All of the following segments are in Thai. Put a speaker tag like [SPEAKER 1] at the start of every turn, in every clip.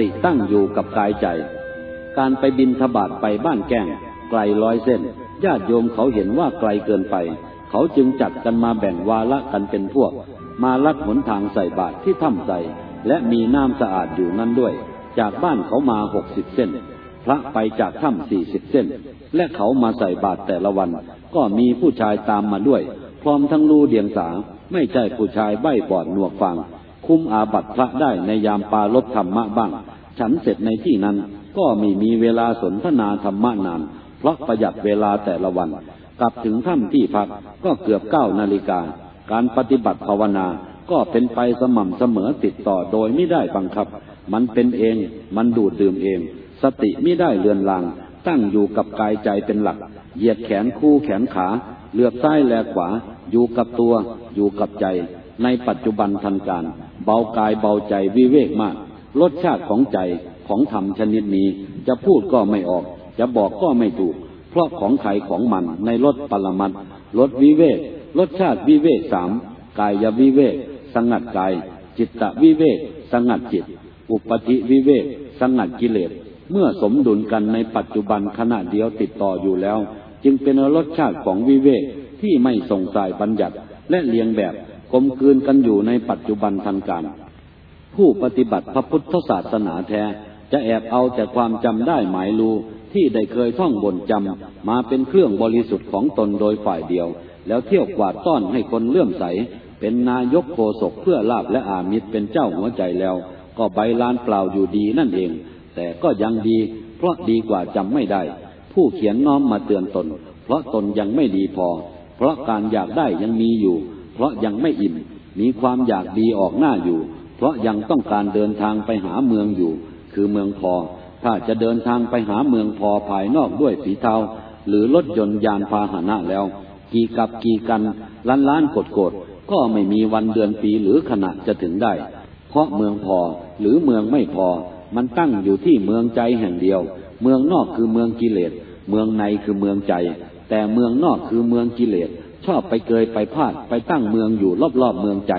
[SPEAKER 1] ติตั้งอยู่กับกายใจ การไปบินทบาทไปบ้านแก้งไกลร้อยเส้น ญาติโยมเขาเห็นว่าไกลเกินไป เขาจึงจัดกันมาแบ่งวาระกันเป็นพวก มาลัดหนทางใส่บาตรที่ถ้ำใสและมีน้ำสะอาดอยู่นั่นด้วย จากบ้านเขามาหกสิบเส้น พระไปจากถ้ำสี่สิบเส้น และเขามาใส่บาตรแต่ละวัน ก็มีผู้ชายตามมาด้วย พร้อมทั้งลูเดียงสา ไม่ใช่ผู้ชายใบ้บอดหนวกฟัง คุ้มอาบัตพระได้ในยามปาลบธรรมะบ้าง ฉันเสร็จในที่นั้น ก็ไม่มีเวลาสนทนาธรรมะนาน เพราะประหยัดเวลาแต่ละวัน กลับถึงถ้ำที่พักก็เกือบเก้านาฬิกา การปฏิบัติภาวนาก็เป็นไปสม่ำเสมอติดต่อโดยไม่ได้บังคับ มันเป็นเอง มันดูดดื่มเอง สติไม่ได้เลือนลาง ตั้งอยู่กับกายใจเป็นหลัก เหยียดแขนคู่แขนขาเลือบซ้ายแลขวา อยู่กับตัว อยู่กับใจ ในปัจจุบันทันการ เบากายเบาใจวิเวกมาก รสชาติของใจของธรรมชนิดนี้ จะพูดก็ไม่ออก จะบอกก็ไม่ถูก เพราะของใครของมันในรสปรมัตรสวิเวกรสชาติวิเวกสามกายวิเวกสงัดกาย จิตตวิเวกสงัดจิต อุปธิวิเวกสงัดกิเลส เมื่อสมดุลกันในปัจจุบันขณะเดียวติดต่ออยู่แล้ว จึงเป็นรสชาติของวิเวกที่ไม่ส่งสายบัญญัติและเลียงแบบกลมกลืนกันอยู่ในปัจจุบันทันการ ผู้ปฏิบัติพระพุทธศาสนาแท้ จะแอบเอาแต่ความจำได้หมายรู้ที่ได้เคยท่องบนจำมาเป็นเครื่องบริสุทธิ์ของตนโดยฝ่ายเดียว แล้วเที่ยวกวาดต้อนให้คนเลื่อมใส เป็นนายกโคศกเพื่อลาบและอามิตรเป็นเจ้าหัวใจแล้ว ก็ใบลานเปล่าอยู่ดีนั่นเอง แต่ก็ยังดี เพราะดีกว่าจำไม่ได้ ผู้เขียนน้อมมาเตือนตน เพราะตนยังไม่ดีพอ เพราะการอยากได้ยังมีอยู่ เพราะยังไม่อิ่ม มีความอยากดีออกหน้าอยู่ เพราะยังต้องการเดินทางไปหาเมืองอยู่ คือเมืองพอ ถ้าจะเดินทางไปหาเมืองพอภายนอกด้วยสีเทาหรือรถยนต์ยานพาหนะแล้ว กี่กับกี่กันล้านล้านกดกดก็ไม่มีวันเดือนปีหรือขณะจะถึงได้ เพราะเมืองพอหรือเมืองไม่พอ มันตั้งอยู่ที่เมืองใจแห่งเดียว เมืองนอกคือเมืองกิเลส เมืองในคือเมืองใจ แต่เมืองนอกคือเมืองกิเลส ชอบไปเกยไปพาดไปตั้งเมืองอยู่รอบๆเมืองใจ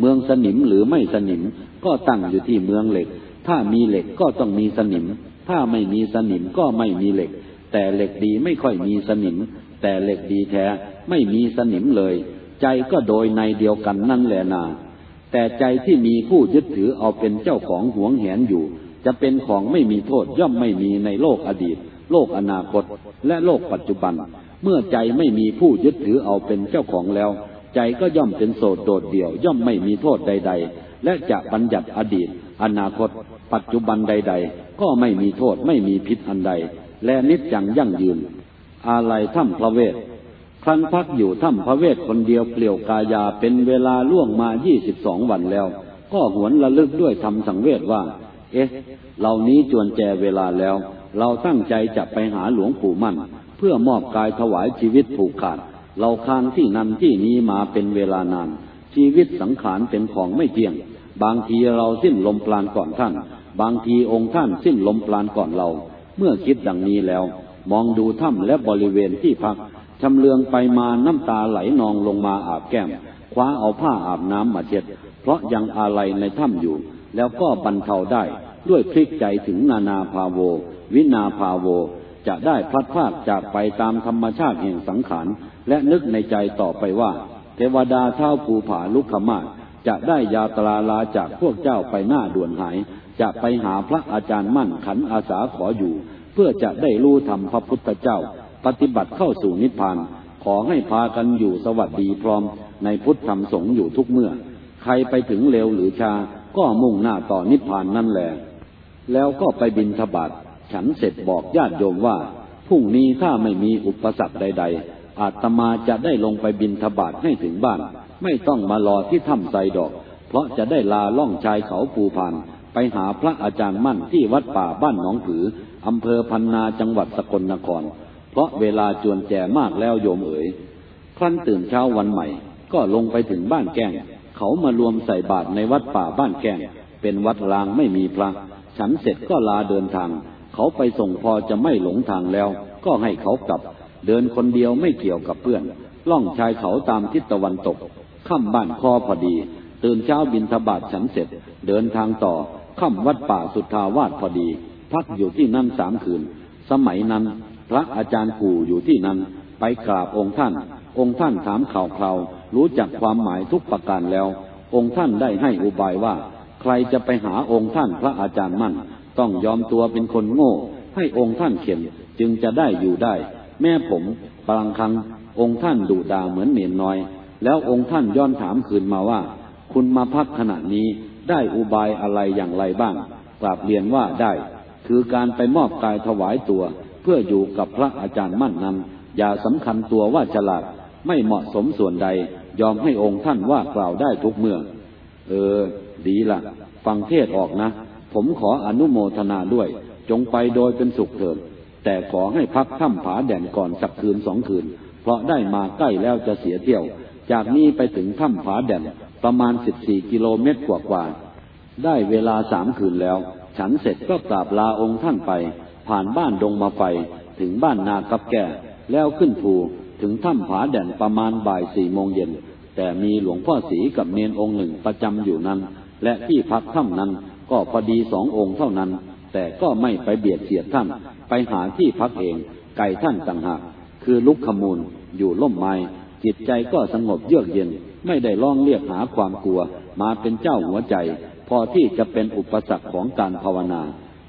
[SPEAKER 1] เมืองสนิมหรือไม่สนิม ก็ตั้งอยู่ที่เมืองเหล็ก ถ้ามีเหล็กก็ต้องมีสนิม ถ้าไม่มีสนิมก็ไม่มีเหล็ก แต่เหล็กดีไม่ค่อยมีสนิม แต่เหล็กดีแท้ไม่มีสนิมเลย ใจก็โดยในเดียวกันนั่นแหละนาแต่ใจที่มีผู้ยึดถือเอาเป็นเจ้าของหวงแหนอยู่ จะเป็นของไม่มีโทษย่อมไม่มีในโลกอดีต โลกอนาคต และโลกปัจจุบัน เมื่อใจไม่มีผู้ยึดถือเอาเป็นเจ้าของแล้ว ใจก็ย่อมเป็นโสดโดดเดี่ยว ย่อมไม่มีโทษใด ๆ และจะบัญญัติอดีต อนาคต ปัจจุบันใด ๆ ก็ไม่มีโทษไม่มีพิษอันใด และนิจจังยั่งยืน อาลัยถ้ำพระเวทครั้นพักอยู่ถ้ำพระเวทคนเดียวเปลี่ยวกายาเป็นเวลาล่วงมายี่สิบสองวันแล้ว ก็หวนระลึกด้วยทำสังเวชว่า เอ๊ะ เหล่านี้จวนแจเวลาแล้ว เราตั้งใจจะไปหาหลวงปู่มั่น เพื่อมอบกายถวายชีวิตผูกขาด เราคานที่นั่นที่นี้มาเป็นเวลานาน ชีวิตสังขารเป็นของไม่เที่ยง บางทีเราสิ้นลมปราณก่อนท่าน บางทีองค์ท่านสิ้นลมปราณก่อนเรา เมื่อคิดดังนี้แล้ว มองดูถ้ำและบริเวณที่พักชำเลืองไปมาน้ำตาไหลนองลงมาอาบแก้ม คว้าเอาผ้าอาบน้ำมาเช็ด เพราะยังอาลัยในถ้ำอยู่ แล้วก็บรรเทาได้ด้วยพลิกใจถึงนานาภาโว วินาภาโว จะได้พลัดพรากจากไปตามธรรมชาติแห่งสังขาร และนึกในใจต่อไปว่า เทวดาเท้าภูผาลุกขมาศจะได้ยาตราลาจากพวกเจ้าไปหน้าด่วนหาย จะไปหาพระอาจารย์มั่นขันอาสาขออยู่ เพื่อจะได้รู้ธรรมพระพุทธเจ้า ปฏิบัติเข้าสู่นิพพาน ขอให้พากันอยู่สวัสดีพร้อม ในพุทธธรรมสงฆ์อยู่ทุกเมื่อ ใครไปถึงเร็วหรือชา ก็มุ่งหน้าต่อนิพพานนั่นแหละแล้วก็ไปบินทบาทฉันเสร็จบอกญาติโยมว่าพรุ่งนี้ถ้าไม่มีอุปสรรคใด ๆ อาตมาจะได้ลงไปบินทบาทให้ถึงบ้าน ไม่ต้องมารอที่ถ้ำไซดอก เพราะจะได้ลาล่องชายเขาภูพานไปหาพระอาจารย์มั่นที่วัดป่าบ้านหนองผืออำเภอพันนาจังหวัดสกลนคร เพราะเวลาจวนแจมากแล้วโยมเอ๋ยครั้นตื่นเช้าวันใหม่ ก็ลงไปถึงบ้านแก้ง เขามารวมใส่บาตรในวัดป่าบ้านแก้ง เป็นวัดรางไม่มีพระ ฉันเสร็จก็ลาเดินทาง เขาไปส่งพอจะไม่หลงทางแล้ว ก็ให้เขากลับ เดินคนเดียวไม่เกี่ยวกับเพื่อน ล่องชายเขาตามทิศตะวันตกค่ำบ้านคอพอดี ตื่นเช้าบินทบาทฉันเสร็จ เดินทางต่อค่ำวัดป่าสุทธาวาสพอดี พักอยู่ที่นั่นสามคืน สมัยนั้น พระอาจารย์กู่อยู่ที่นั้น ไปกราบองค์ท่าน องค์ท่านถามข่าวคราวรู้จักความหมายทุกประการแล้ว องค์ท่านได้ให้อุบายว่า ใครจะไปหาองค์ท่านพระอาจารย์มั่น ต้องยอมตัวเป็นคนโง่ ให้องค์ท่านเข็นจึงจะได้อยู่ได้ แม่ผมบางครั้งองค์ท่านดุดาเหมือนเนียนน้อย แล้วองค์ท่านย้อนถามคืนมาว่า คุณมาพักขณะนี้ได้อุบายอะไรอย่างไรบ้างกราบเรียนว่าได้ คือการไปมอบกายถวายตัว เพื่ออยู่กับพระอาจารย์มั่นนั้น อย่าสำคัญตัวว่าฉลาดไม่เหมาะสมส่วนใด ยอมให้องค์ท่านว่ากล่าวได้ทุกเมื่อ เออ ดีละฟังเทศออกนะ ผมขออนุโมทนาด้วย จงไปโดยเป็นสุขเถิด แต่ขอให้พักถ้ำผาแดนก่อนสักคืนสองคืน เพราะได้มาใกล้แล้วจะเสียเที่ยว จากนี้ไปถึงถ้ำผาแดนประมาณสิบสี่กิโลเมตรกว่าๆได้เวลาสามคืนแล้ว ฉันเสร็จก็กราบลาองค์ท่านไป ผ่านบ้านดงมาไฟ ถึงบ้านนากับแก่ แล้วขึ้นภูถึงถ้ำผาแดนประมาณบ่ายสี่โมงเย็น แต่มีหลวงพ่อศรีกับเนนองค์หนึ่งประจำอยู่นั้น และที่พักถ้ำนั้นก็พอดีสององค์เท่านั้น แต่ก็ไม่ไปเบียดเสียดท่าน ไปหาที่พักเอง ไก่ท่านต่างหาก คือลุกขมูล อยู่ล่มไม้ จิตใจก็สงบเยือกเย็น ไม่ได้ล่องเรียกหาความกลัว มาเป็นเจ้าหัวใจ พอที่จะเป็นอุปสรรคของการภาวนา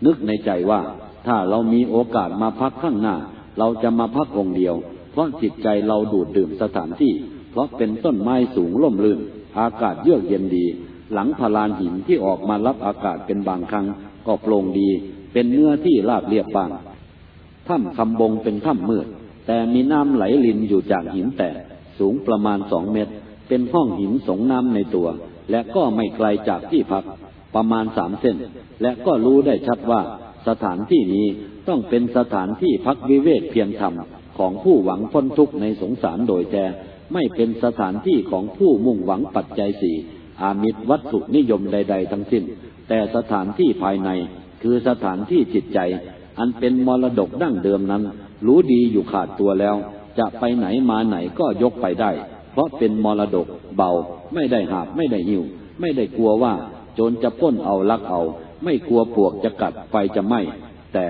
[SPEAKER 1] นึกในใจว่า ถ้าเรามีโอกาสมาพักข้างหน้า เราจะมาพักองเดียว เพราะจิตใจเราดูดดื่มสถานที่ เพราะเป็นต้นไม้สูงล่มลื่น อากาศเยือกเย็นดี หลังพลานหินที่ออกมารับอากาศเป็นบางครั้ง ก็โปร่งดี เป็นเนื้อที่ราบเรียบบางถ้ำคำบงเป็นถ้ำมืด แต่มีน้ำไหลลินอยู่จากหินแตกสูงประมาณสองเมตร เป็นห้องหินสงน้ำในตัว และก็ไม่ไกลจากที่พัก ประมาณสามเส้น และก็รู้ได้ชัดว่าสถานที่นี้ต้องเป็นสถานที่พักวิเวกเพียงธรรมของผู้หวังพ้นทุกข์ในสงสารโดยแท้ไม่เป็นสถานที่ของผู้มุ่งหวังปัจจัยสี่อามิตรวัตถุนิยมใด ๆ ทั้งสิ้น แต่สถานที่ภายในคือสถานที่จิตใจ อันเป็นมรดกดั้งเดิมนั้น รู้ดีอยู่ขาดตัวแล้ว จะไปไหนมาไหนก็ยกไปได้ เพราะเป็นมรดกเบา ไม่ได้หาบไม่ได้หิว ไม่ได้กลัวว่าโจรจะป้นเอาลักเอา ไม่กลัวปวกจะกัดไฟจะไหม้แต่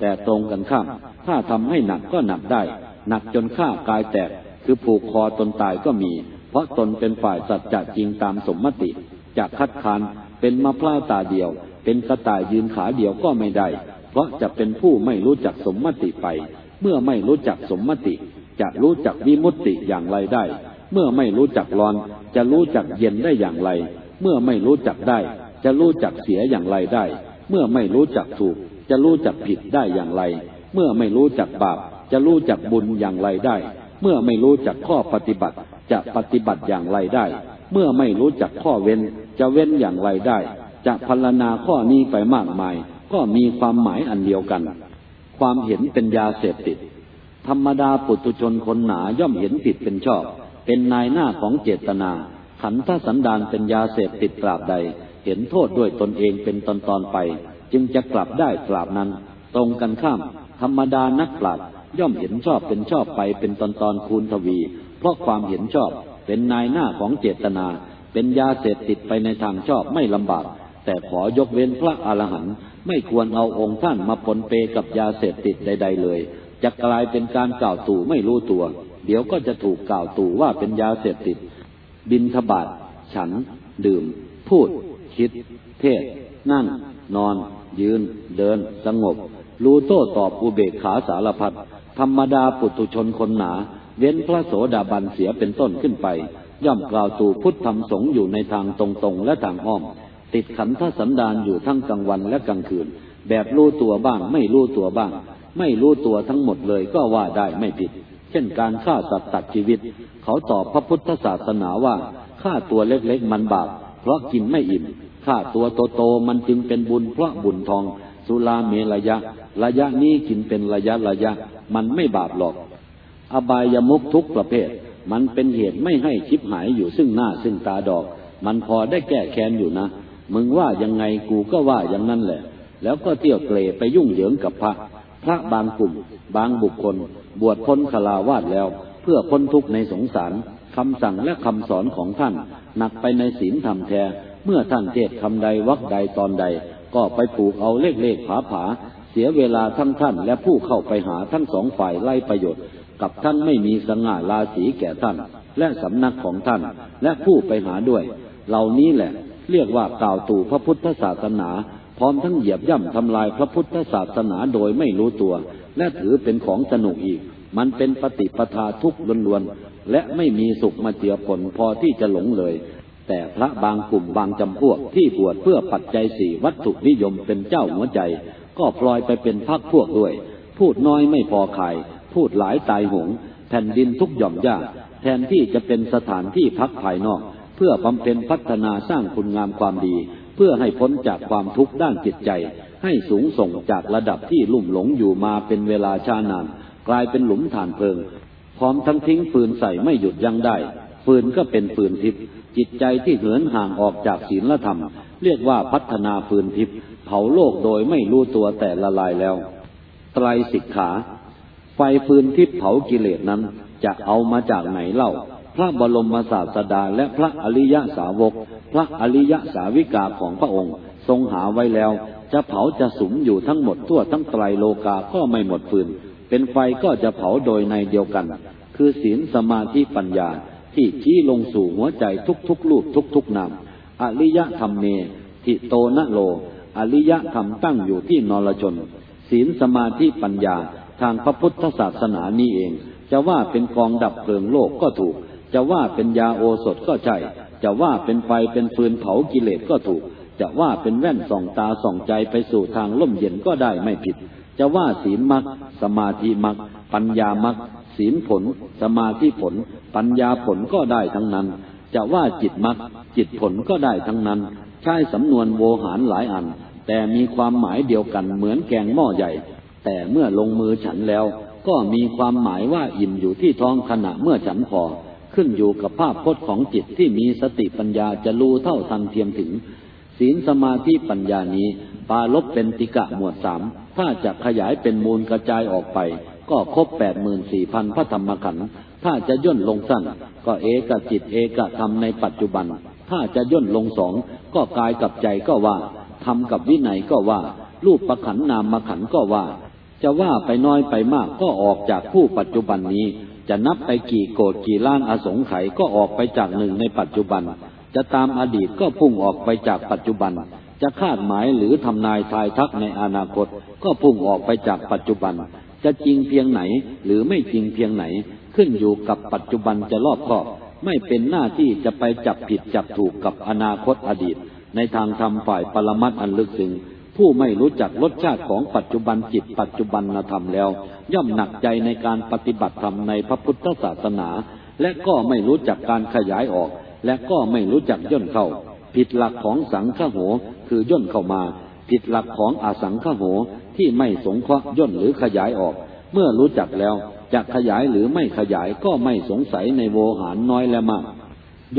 [SPEAKER 1] แต่ตรงกันข้าม ถ้าทำให้หนักก็หนักได้ หนักจนฆ่ากายแตก คือผูกคอตนตายก็มี เพราะตนเป็นฝ่ายสัจจะจริงตามสมมติ จากคัดค้าน เป็นมะพร้าวตาเดียว เป็นกระต่ายยืนขาเดียวก็ไม่ได้ เพราะจะเป็นผู้ไม่รู้จักสมมติไป เมื่อไม่รู้จักสมมติ จะรู้จักวิมุตติอย่างไรได้ เมื่อไม่รู้จักร้อน จะรู้จักเย็นได้อย่างไร เมื่อไม่รู้จักได้ จะรู้จักเสียอย่างไรได้ เมื่อไม่รู้จักถูก จะรู้จักผิดได้อย่างไร เมื่อไม่รู้จักบาป จะรู้จักบุญอย่างไรได้ เมื่อไม่รู้จักข้อปฏิบัติ จะปฏิบัติอย่างไรได้ เมื่อไม่รู้จักข้อเว้น จะเว้นอย่างไรได้ จะพรรณนาข้อนี้ไปมากมาย ก็มีความหมายอันเดียวกัน ความเห็นเป็นยาเสพติด ธรรมดาปุถุชนคนหนาย่อมเห็นผิดเป็นชอบ เป็นนายหน้าของเจตนา ขันธสันดานเป็นยาเสพติดตราบใด เห็นโทษด้วยตนเองเป็นตอนตอนไป จึงจะกลับได้ตราบนั้น ตรงกันข้าม ธรรมดานักปราชญ์ย่อมเห็นชอบเป็นชอบไปเป็นตอนตอนคูณทวี เพราะความเห็นชอบ เป็นนายหน้าของเจตนา เป็นยาเสพติดไปในทางชอบไม่ลำบาก แต่ขอยกเว้นพระอรหันต์ไม่ควรเอาองค์ท่านมาปนเปกับยาเสพติดใด ๆ เลย จะกลายเป็นการกล่าวตู่ไม่รู้ตัว เดี๋ยวก็จะถูกกล่าวตู่ว่าเป็นยาเสพติด บินทบาทฉัน ดื่ม พูด คิด เทศ นั่ง นอน ยืน เดิน สงบ รู้โต้ตอบอุเบกขาสารพัดธรรมดาปุตุชนคนหนา เว้นพระโสดาบันเสียเป็นต้นขึ้นไป ย่อมกล่าวตู่พุทธธรรมสงอยู่ในทางตรงๆและทางอ้อม ติดขันธสันดานอยู่ทั้งกลางวันและกลางคืน แบบรู้ตัวบ้างไม่รู้ตัวบ้าง ไม่รู้ตัวทั้งหมดเลยก็ว่าได้ไม่ผิด เช่นการฆ่าสัตว์ตัดชีวิต เขาตอบพระพุทธศาสนาว่าฆ่าตัวเล็กๆมันบาปเพราะกินไม่อิ่มฆ่าตัวโตๆมันจึงเป็นบุญเพราะบุญทอง สุลาเมระยะ ระยะนี้กินเป็นระยะระยะ มันไม่บาปหรอก อบายมุกทุกประเภท มันเป็นเหตุไม่ให้ชิบหายอยู่ซึ่งหน้าซึ่งตาดอก มันพอได้แก้แค้นอยู่นะ มึงว่ายังไงกูก็ว่าอย่างนั้นแหละ แล้วก็เที่ยวเกลไปยุ่งเหยิงกับพระ พระบางกลุ่ม บางบุคคล บวชพ้นคลาวาดแล้ว เพื่อพ้นทุกข์ในสงสารคำสั่งและคำสอนของท่าน หนักไปในศีลธรรมแท้เมื่อท่านเทศคำใดวักใดตอนใด ก็ไปปลูกเอาเลขเลขผาผา เสียเวลาทั้งท่านและผู้เข้าไปหาทั้งสองฝ่ายไล่ประโยชน์ กับท่านไม่มีสง่าราศีแก่ท่าน และสำนักของท่าน และผู้ไปหาด้วย เหล่านี้แหละ เรียกว่ากล่าวตู่พระพุทธศาสนา พร้อมทั้งเหยียบย่ำทำลายพระพุทธศาสนาโดยไม่รู้ตัว และถือเป็นของสนุกอีก มันเป็นปฏิปทาทุกข์ล้วนๆ และไม่มีสุขมาเจียผลพอที่จะหลงเลย แต่พระบางกลุ่มบางจำพวกที่บวชเพื่อปัจจัยสี่วัตถุนิยมเป็นเจ้าหัวใจ ก็พลอยไปเป็นพักพวกด้วย พูดน้อยไม่พอขาย พูดหลายตายหงแผ่นดินทุกหย่อมย่าแทนที่จะเป็นสถานที่พักภายนอก เพื่อบำเพ็ญพัฒนาสร้างคุณงามความดี เพื่อให้พ้นจากความทุกข์ด้านจิตใจ ให้สูงส่งจากระดับที่ลุ่มหลงอยู่มาเป็นเวลาชานาน กลายเป็นหลุมฐานเพลิง พร้อมทั้งทิ้งฟืนใส่ไม่หยุดยั้งได้ ฟืนก็เป็นฟืนทิพย์จิตใจที่เหินห่างออกจากศีลธรรม เรียกว่าพัฒนาฟืนทิพย์เผาโลกโดยไม่รู้ตัวแต่ละลายแล้ว ไตรสิกขา ไฟฟืนทิพย์เผากิเลสนั้น จะเอามาจากไหนเล่า พระบรมศาสดาและพระอริยสาวก พระอริยสาวิกาของพระองค์ ทรงหาไว้แล้ว จะเผาจะสุมอยู่ทั้งหมดทั่วทั้งไตรโลกาก็ไม่หมดฟืน เป็นไฟก็จะเผาโดยในเดียวกัน คือศีลสมาธิปัญญาที่ชี้ลงสู่หัวใจทุกๆรูปทุกๆนามอริยธรรมเมทิโตนะโล อริยธรรมตั้งอยู่ที่นรชน ศีลสมาธิปัญญา ทางพระพุทธศาสนานี้เอง จะว่าเป็นกองดับเพลิงโลกก็ถูก จะว่าเป็นยาโอสถก็ใช่ จะว่าเป็นไฟเป็นฟืนเผากิเลสก็ถูก จะว่าเป็นแว่นส่องตาส่องใจไปสู่ทางล่มเย็นก็ได้ไม่ผิด จะว่าศีลมักสมาธิมักปัญญามักศีลผล สมาธิผล ปัญญาผลก็ได้ทั้งนั้น จะว่าจิตมักจิตผลก็ได้ทั้งนั้น ใช้สำนวนโวหารหลายอัน แต่มีความหมายเดียวกันเหมือนแกงหม้อใหญ่ แต่เมื่อลงมือฉันแล้ว ก็มีความหมายว่าอิ่มอยู่ที่ท้องขณะเมื่อฉันพอ ขึ้นอยู่กับภาพพจน์ของจิตที่มีสติปัญญาจะรู้เท่าทันเทียมถึง ศีลสมาธิปัญญานี้ ปาลบเป็นติกะหมวดสามถ้าจะขยายเป็นมูลกระจายออกไป ก็ครบแปดหมื่นสี่พันพระธรรมขันธ์ถ้าจะย่นลงสั้น ก็เอกจิตเอกธรรมในปัจจุบัน ถ้าจะย่นลงสองก็กายกับใจก็ว่าทำกับวินัยก็ว่า รูปประขันนามมาขันก็ว่า จะว่าไปน้อยไปมากก็ออกจากผู้ปัจจุบันนี้ จะนับไปกี่โกดกี่ล้านอสงไขยก็ออกไปจากหนึ่งในปัจจุบัน จะตามอดีตก็พุ่งออกไปจากปัจจุบัน จะคาดหมายหรือทำนายทายทักในอนาคต ก็พุ่งออกไปจากปัจจุบัน จะจริงเพียงไหนหรือไม่จริงเพียงไหน ขึ้นอยู่กับปัจจุบันจะรอบคอบไม่เป็นหน้าที่จะไปจับผิดจับถูกกับอนาคตอดีต ในทางธรรมฝ่ายปรมัตอันลึกซึ้ง ผู้ไม่รู้จักรสชาติของปัจจุบันจิตปัจจุบันธรรมแล้ว ย่อมหนักใจในการปฏิบัติธรรมในพระพุทธศาสนา และก็ไม่รู้จักการขยายออก และก็ไม่รู้จักย่นเข้า ผิดหลักของสังฆโหคือย่นเข้ามา ผิดหลักของอสังฆโหที่ไม่สงเคราะห์ย่นหรือขยายออก เมื่อรู้จักแล้วจะขยายหรือไม่ขยายก็ไม่สงสัยในโวหารน้อยและมาก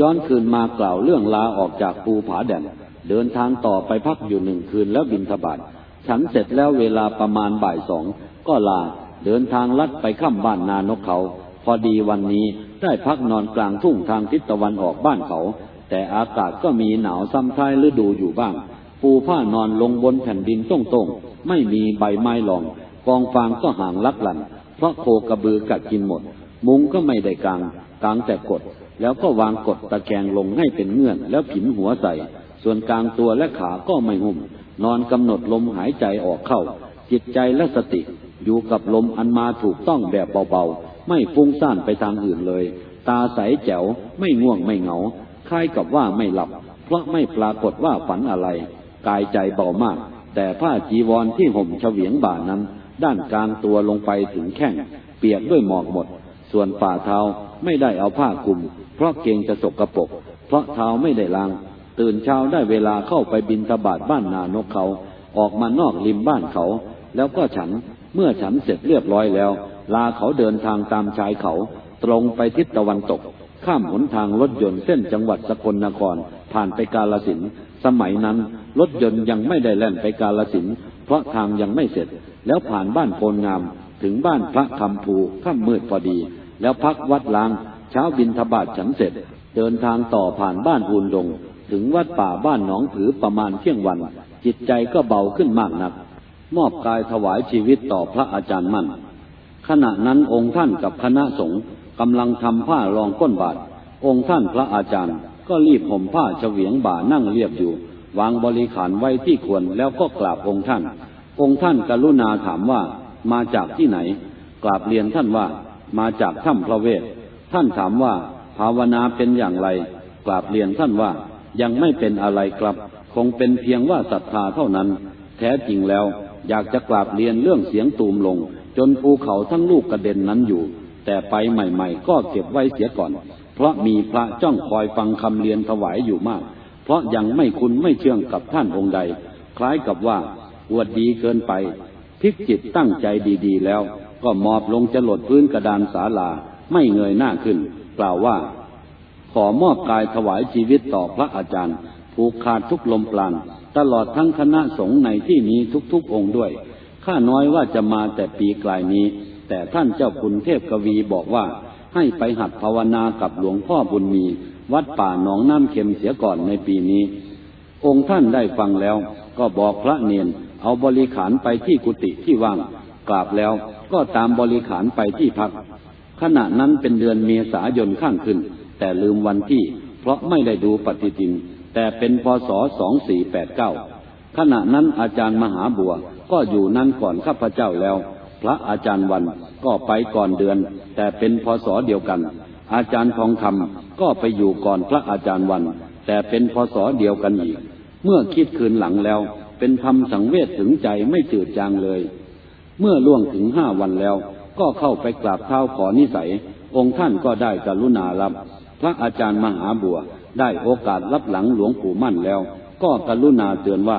[SPEAKER 1] ย้อนคืนมากล่าวเรื่องลาออกจากภูผาแดน เดินทางต่อไปพักอยู่หนึ่งคืนแล้วบินทบาทฉันเสร็จแล้วเวลาประมาณบ่ายสองก็ลาเดินทางลัดไปข้ามบ้านนานกเขา พอดีวันนี้ได้พักนอนกลางทุ่งทางทิศตะวันออกบ้านเขา แต่อากาศก็มีหนาวซ้ำท้ายฤดูอยู่บ้าง ปูผ้านอนลงบนแผ่นดินตรงๆไม่มีใบไม้หลอง กองฟางก็ห่างลักหลันเพราะโคกระบือกัดกินหมด มุงก็ไม่ได้กางกางแต่กด แล้วก็วางกดตะแคงลงให้เป็นเงื่อนแล้วผินหัวใส่ ส่วนกลางตัวและขาก็ไม่หุ่มนอนกำหนดลมหายใจออกเข้า จิตใจและสติ อยู่กับลมอันมาถูกต้องแบบเบาๆ ไม่ฟุ้งซ่านไปทางอื่นเลย ตาใสแจ๋ว ไม่ง่วงไม่เหงา คล้ายกับว่าไม่หลับ เพราะไม่ปรากฏว่าฝันอะไร กายใจเบามาก แต่ผ้าจีวรที่ห่มเฉวียงบ่านั้น ด้านกลางตัวลงไปถึงแข้ง เปียกด้วยหมอกหมด ส่วนฝ่าเท้าไม่ได้เอาผ้าคลุม เพราะเกรงจะสกรปรกเพราะเท้าไม่ได้ล้าง ตื่นเช้าได้เวลาเข้าไปบินทบาทบ้านนานกเขา ออกมานอกริมบ้านเขา แล้วก็ฉันเมื่อฉันเสร็จเรียบร้อยแล้ว ลาเขาเดินทางตามชายเขา ตรงไปทิศตะวันตก ข้ามหนทางรถยนต์เส้นจังหวัดสกลนคร ผ่านไปกาลสินสมัยนั้นรถยนต์ยังไม่ได้แล่นไปกาลสินเพราะทางยังไม่เสร็จ แล้วผ่านบ้านโพนงาม ถึงบ้านพระคำภูค่ำมืดพอดี แล้วพักวัดลาง เช้าบินทบาทฉันเสร็จ เดินทางต่อผ่านบ้านอูนดง ถึงวัดป่าบ้านหนองผือประมาณเที่ยงวัน จิตใจก็เบาขึ้นมากนัก มอบกายถวายชีวิตต่อพระอาจารย์มั่น ขณะนั้นองค์ท่านกับคณะสงฆ์กำลังทำผ้ารองก้นบาท องค์ท่านพระอาจารย์ ก็รีบห่มผ้าเฉวียงบ่านั่งเรียบอยู่ วางบริขารไว้ที่ควรแล้วก็กราบองค์ท่าน องค์ท่านกรุณาถามว่ามาจากที่ไหน กราบเรียนท่านว่ามาจากถ้ำพระเวท ท่านถามว่าภาวนาเป็นอย่างไร กราบเรียนท่านว่า ยังไม่เป็นอะไรครับ คงเป็นเพียงว่าศรัทธาเท่านั้น แท้จริงแล้ว อยากจะกราบเรียนเรื่องเสียงตูมลง จนภูเขาทั้งลูกกระเด็นนั้นอยู่ แต่ไปใหม่ๆ ก็เก็บไว้เสียก่อน เพราะมีพระจ้องคอยฟังคำเรียนถวายอยู่มาก เพราะยังไม่คุ้นไม่เชื่องกับท่านองค์ใด คล้ายกับว่าอวดดีเกินไปพิกจิตตั้งใจดีๆ แล้ว ก็มอบลงจะหลดพื้นกระดานศาลาไม่เงยหน้าขึ้น กล่าวว่า ขอมอบกายถวายชีวิตต่อพระอาจารย์ ผูกขาดทุกลมปราณตลอดทั้งคณะสงฆ์ในที่นี้ทุกๆองค์ด้วย ข้าน้อยว่าจะมาแต่ปีกลายนี้ แต่ท่านเจ้าคุณเทพกวีบอกว่า ให้ไปหัดภาวนากับหลวงพ่อบุญมี วัดป่าหนองน้ำเค็มเสียก่อนในปีนี้ องค์ท่านได้ฟังแล้ว ก็บอกพระเนียนเอาบริขารไปที่กุฏิที่ว่างกราบแล้วก็ตามบริขารไปที่พัก ขณะนั้นเป็นเดือนเมษายนข้างขึ้น แต่ลืมวันที่ เพราะไม่ได้ดูปฏิทิน แต่เป็นพศ 2489 ขณะนั้นอาจารย์มหาบัวก็อยู่นั่นก่อนข้าพเจ้าแล้ว พระอาจารย์วันก็ไปก่อนเดือน แต่เป็นพศเดียวกัน อาจารย์ทองคำก็ไปอยู่ก่อนพระอาจารย์วัน แต่เป็นพศเดียวกันอีก เมื่อคิดคืนหลังแล้ว เป็นธรรมสังเวชถึงใจไม่จืดจางเลย เมื่อล่วงถึงห้าวันแล้ว ก็เข้าไปกราบเท้าขอนิสัย องค์ท่านก็ได้กรุณารับ พระอาจารย์มหาบัวได้โอกาสรับหลังหลวงปู่มั่นแล้ว ก็กรุณาเตือนว่า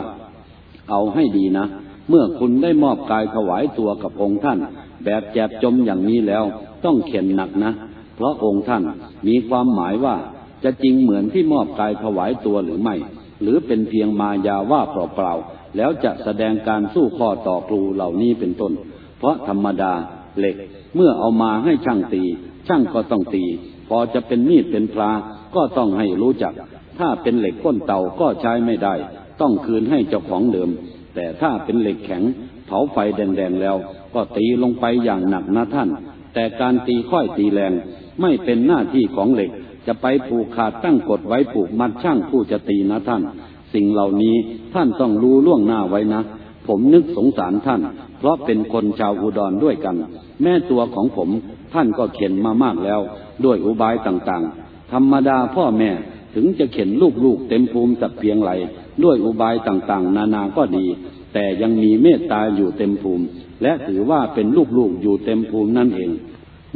[SPEAKER 1] เอาให้ดีนะ เมื่อคุณได้มอบกายถวายตัวกับองค์ท่าน แบบแจบจมอย่างนี้แล้ว ต้องเข็นหนักนะ เพราะองค์ท่านมีความหมายว่าจะจริงเหมือนที่มอบกายถวายตัวหรือไม่ หรือเป็นเพียงมายาว่าเปล่าๆแล้วจะแสดงการสู้ข้อต่อครูเหล่านี้เป็นต้น เพราะธรรมดาเหล็กเมื่อเอามาให้ช่างตี ช่างก็ต้องตี พอจะเป็นมีดเป็นพลาก็ต้องให้รู้จัก ถ้าเป็นเหล็กก้นเตาก็ใช้ไม่ได้ ต้องคืนให้เจ้าของเดิม แต่ถ้าเป็นเหล็กแข็ง เผาไฟแดงๆแล้ว ก็ตีลงไปอย่างหนักนะท่าน แต่การตีค่อยตีแรง ไม่เป็นหน้าที่ของเหล็ก จะไปผูกขาดตั้งกฎไว้ผูกมัดช่างผู้จะตีนะท่าน สิ่งเหล่านี้ท่านต้องรู้ล่วงหน้าไว้นะ ผมนึกสงสารท่าน เพราะเป็นคนชาวอุดรด้วยกัน แม่ตัวของผมท่านก็เข็นมามากแล้ว ด้วยอุบายต่างๆ ธรรมดาพ่อแม่ถึงจะเข็นลูกๆเต็มภูมิสักเพียงไรด้วยอุบายต่างๆ นานาก็ดี แต่ยังมีเมตตาอยู่เต็มภูมิ และถือว่าเป็นลูกๆอยู่เต็มภูมินั่นเอง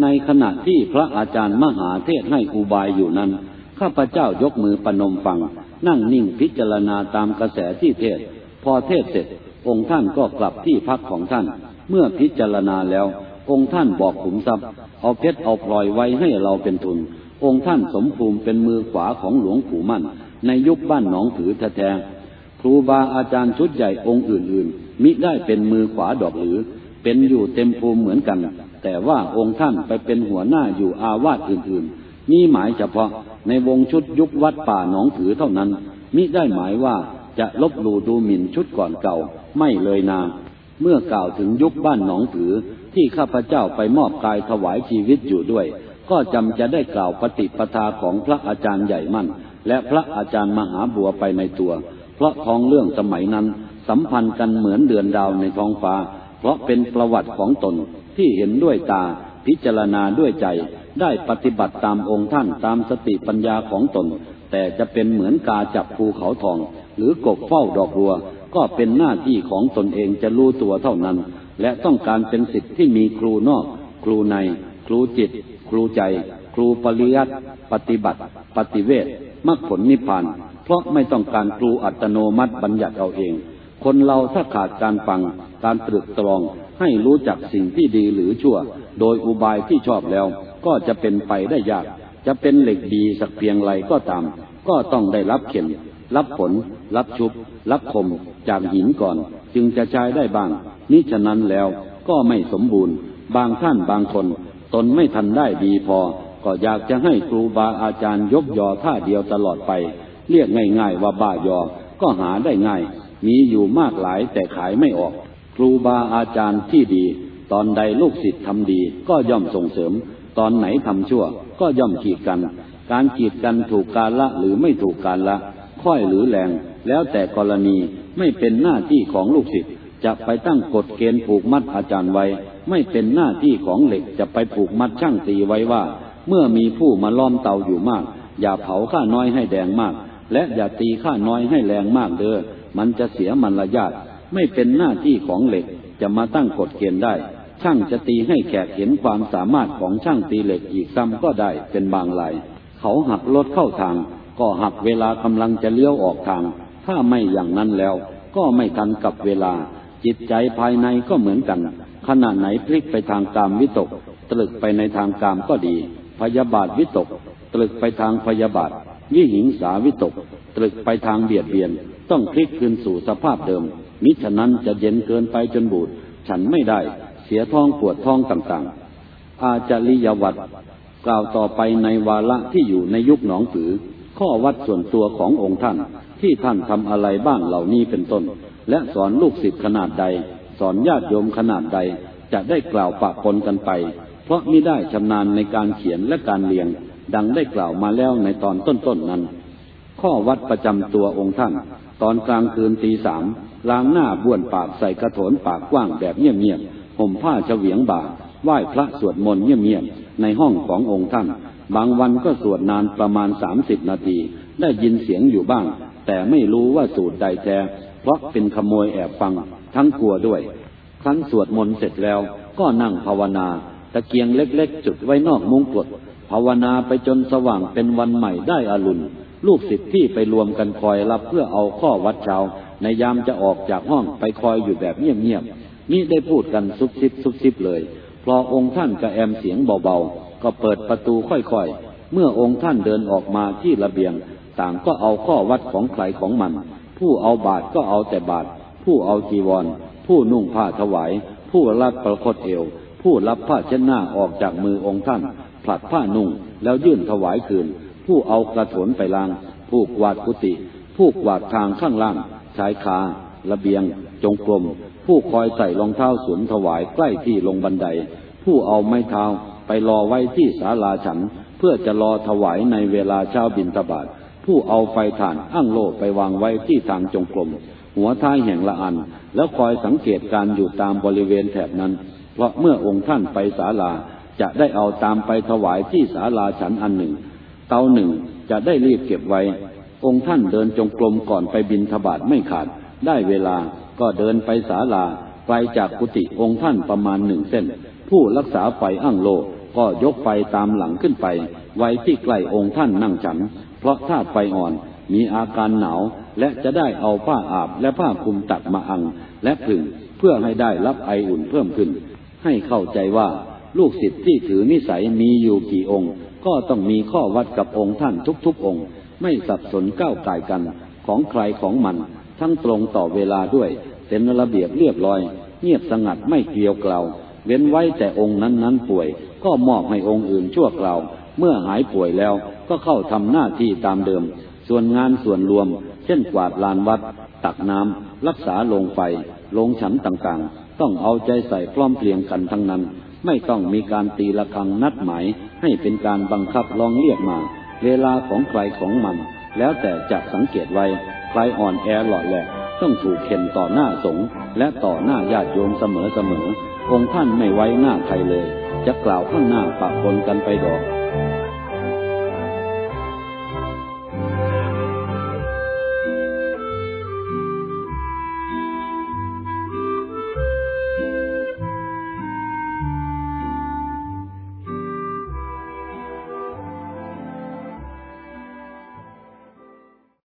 [SPEAKER 1] ในขณะที่พระอาจารย์มหาเทศให้อุบายอยู่นั้น ข้าพเจ้ายกมือปนมฟัง นั่งนิ่งพิจารณาตามกระแสที่เทศ พอเทศเสร็จ องค์ท่านก็กลับที่พักของท่าน เมื่อพิจารณาแล้ว องค์ท่านบอกขุมทรัพย์ เอาเพชรเอาพลอยไว้ให้เราเป็นทุน องค์ท่านสมภูมิเป็นมือขวาของหลวงปู่มั่น ในยุคบ้านหนองถือแท้ครูบาอาจารย์ชุดใหญ่องค์อื่นๆ มิได้เป็นมือขวาดอกหรือ เป็นอยู่เต็มภูมิเหมือนกัน แต่ว่าองค์ท่านไปเป็นหัวหน้าอยู่อาวาสอื่นๆ นี่หมายเฉพาะในวงชุดยุควัดป่าหนองถือเท่านั้น มิได้หมายว่าจะลบหลู่ดูหมิ่นชุดก่อนเก่า ไม่เลยนา เมื่อกล่าวถึงยุคบ้านหนองถือ ที่ข้าพเจ้าไปมอบกายถวายชีวิตอยู่ด้วย ก็จำจะได้กล่าวปฏิปทาของพระอาจารย์ใหญ่มั่น และพระอาจารย์มหาบัวไปในตัว เพราะท้องเรื่องสมัยนั้น สัมพันธ์กันเหมือนเดือนดาวในท้องฟ้า เพราะเป็นประวัติของตนที่เห็นด้วยตา พิจารณาด้วยใจ ได้ปฏิบัติตามองค์ท่านตามสติปัญญาของตน แต่จะเป็นเหมือนกาจับภูเขาทอง หรือกบเฝ้าดอกบัว ก็เป็นหน้าที่ของตนเองจะรู้ตัวเท่านั้น และต้องการเป็นสิทธิ์ที่มีครูนอก ครูใน ครูจิต ครูใจ ครูปริยัติปฏิบัติ ปฏิเวทมรรคผลนิพพาน เพราะไม่ต้องการครูอัตโนมัติบัญญัติเอาเอง คนเราถ้าขาดการฟัง การตรึกตรองให้รู้จักสิ่งที่ดีหรือชั่ว โดยอุบายที่ชอบแล้ว ก็จะเป็นไปได้ยาก จะเป็นเหล็กดีสักเพียงไรก็ตาม ก็ต้องได้รับเข็มรับผล รับชุบ รับคม จากหินก่อน จึงจะใช้ได้บ้าง นิฉะนั้นแล้วก็ไม่สมบูรณ์ บางท่านบางคน ตนไม่ทันได้ดีพอ ก็อยากจะให้ครูบาอาจารย์ยกยอท่าเดียวตลอดไป เรียกง่ายๆว่าบ้ายอ ก็หาได้ง่าย มีอยู่มากหลายแต่ขายไม่ออก ครูบาอาจารย์ที่ดี ตอนใดลูกศิษย์ทำดีก็ย่อมส่งเสริม ตอนไหนทำชั่ว ก็ย่อมขีดกัน การขีดกันถูกการละหรือไม่ถูกการละ ค่อยหรือแรง แล้วแต่กรณีไม่เป็นหน้าที่ของลูกศิษย์ จะไปตั้งกฎเกณฑ์ผูกมัดอาจารย์ไว้ ไม่เป็นหน้าที่ของเหล็กจะไปผูกมัดช่างตีไว้ว่า เมื่อมีผู้มาล้อมเตาอยู่มาก อย่าเผาข้าน้อยให้แดงมาก และอย่าตีข้าน้อยให้แรงมากเด้อมันจะเสียมารยาทไม่เป็นหน้าที่ของเหล็กจะมาตั้งกฎเกณฑ์ได้ ช่างจะตีให้แขกเห็นความสามารถของช่างตีเหล็กอีกซ้ำก็ได้เป็นบางรายเขาหักรถเข้าทาง ก็หักเวลากำลังจะเลี้ยวออกทาง ถ้าไม่อย่างนั้นแล้ว ก็ไม่ทันกับเวลา จิตใจภายในก็เหมือนกัน ขณะไหนพลิกไปทางกามวิตก ตรึกไปในทางกามก็ดี พยาบาทวิตก ตรึกไปทางพยาบาท วิหิงสาวิตก ตรึกไปทางเบียดเบียน ต้องพลิกคืนสู่สภาพเดิม มิฉะนั้นจะเย็นเกินไปจนบูด ฉันไม่ได้ เสียท้องปวดท้องต่างๆ อาจาริยวัตรกล่าวต่อไปในวาระที่อยู่ในยุคหนองผือ ข้อวัดส่วนตัวขององค์ท่านที่ท่านทำอะไรบ้างเหล่านี้เป็นต้น และสอนลูกศิษย์ขนาดใด สอนญาติโยมขนาดใด จะได้กล่าวปะปนกันไป เพราะมิได้ชำนาญในการเขียนและการเรียง ดังได้กล่าวมาแล้วในตอนต้นๆนนั้น ข้อวัดประจำตัวองค์ท่าน ตอนกลางคืนตีสามล้างหน้าบ้วนปากใส่กระโถนปากกว้างแบบเงียบๆห่มผ้าเฉวียงบ่าไหว้พระสวดมนต์เงียบๆในห้องขององค์ท่าน บางวันก็สวดนานประมาณสามสิบนาที ได้ยินเสียงอยู่บ้าง แต่ไม่รู้ว่าสูตรใดแท้ เพราะเป็นขโมยแอบฟัง ทั้งกลัวด้วย ครั้นสวดมนต์เสร็จแล้ว ก็นั่งภาวนา ตะเกียงเล็กๆ จุดไว้นอกมุ้งกดภาวนาไปจนสว่างเป็นวันใหม่ได้อรุณ ลูกศิษย์ที่ไปรวมกันคอยรับเพื่อเอาข้อวัดเช้า ในยามจะออกจากห้องไปคอยอยู่แบบเงียบๆนี่ได้พูดกันซุบซิบซุบซิบเลย พอองค์ท่านกระแอมเสียงเบาๆ ก็เปิดประตูค่อยๆ เมื่อองค์ท่านเดินออกมาที่ระเบียง ต่างก็เอาข้อวัดของใครของมัน ผู้เอาบาทก็เอาแต่บาทผู้เอาจีวร ผู้นุ่งผ้าถวาย ผู้รับประคตเอว ผู้รับผ้าเช็ดหน้าออกจากมือองค์ท่าน ผลัดผ้านุ่งแล้วยื่นถวายคืน ผู้เอากระโถนไปล้าง ผู้กวาดกุฏิผู้กวาดทางข้างล่างชายคาระเบียง จงกรม ผู้คอยใส่รองเท้าสวมถวายใกล้ที่ลงบันได ผู้เอาไม้เท้าไปรอไว้ที่ศาลาฉัน เพื่อจะรอถวายในเวลาเช้าบินตบาท ผู้เอาไฟถ่านอ้างโลไปวางไว้ที่ทางจงกรมหัวท้ายแห่งละอัน แล้วคอยสังเกตการอยู่ตามบริเวณแถบนั้น เพราะเมื่อองค์ท่านไปศาลาจะได้เอาตามไปถวายที่ศาลาฉันอันหนึ่ง เตาหนึ่งจะได้รีบเก็บไว้ องค์ท่านเดินจงกรมก่อนไปบินทบาทไม่ขาด ได้เวลาก็เดินไปศาลาไกลจากกุฏิองค์ท่านประมาณหนึ่งเส้น ผู้รักษาไฟอ้างโลก็ยกไฟตามหลังขึ้นไป ไว้ที่ใกล้องค์ท่านนั่งฉัน เพราะถ้าไฟอ่อนมีอาการหนาวและจะได้เอาผ้าอาบและผ้าคลุมตักมาอัง และผึ่งเพื่อให้ได้รับไออุ่นเพิ่มขึ้น ให้เข้าใจว่าลูกศิษย์ที่ถือนิสัยมีอยู่กี่องค์ ก็ต้องมีข้อวัดกับองค์ท่านทุกๆองค์ ไม่สับสนก้าวไก่กันของใครของมัน ทั้งตรงต่อเวลาด้วย เป็นระเบียบเรียบร้อย เงียบสงัดไม่เกลียวกล่าวเว้นไว้แต่องค์นั้นๆป่วย ก็มอบให้องค์อื่นชั่วคราว เมื่อหายป่วยแล้วก็เข้าทำหน้าที่ตามเดิม ส่วนงานส่วนรวม เช่นกวาดลานวัด ตักน้ำรักษาลงไฟลงฉันต่างๆ ต้องเอาใจใส่พร้อมเพรียงกันทั้งนั้น ไม่ต้องมีการตีละครังนัดหมาย ให้เป็นการบังคับลองเรียกมา เวลาของใครของมัน แล้วแต่จะสังเกตไว้ใครอ่อนแอหล่อแหลกต้องถูกเข็นต่อหน้าสงฆ์และต่อหน้าญาติโยมเสมอเสมอองค์ท่านไม่ไว้หน้าใครเลย จะกล่าวข้างหน้าปะปนกันไปดอก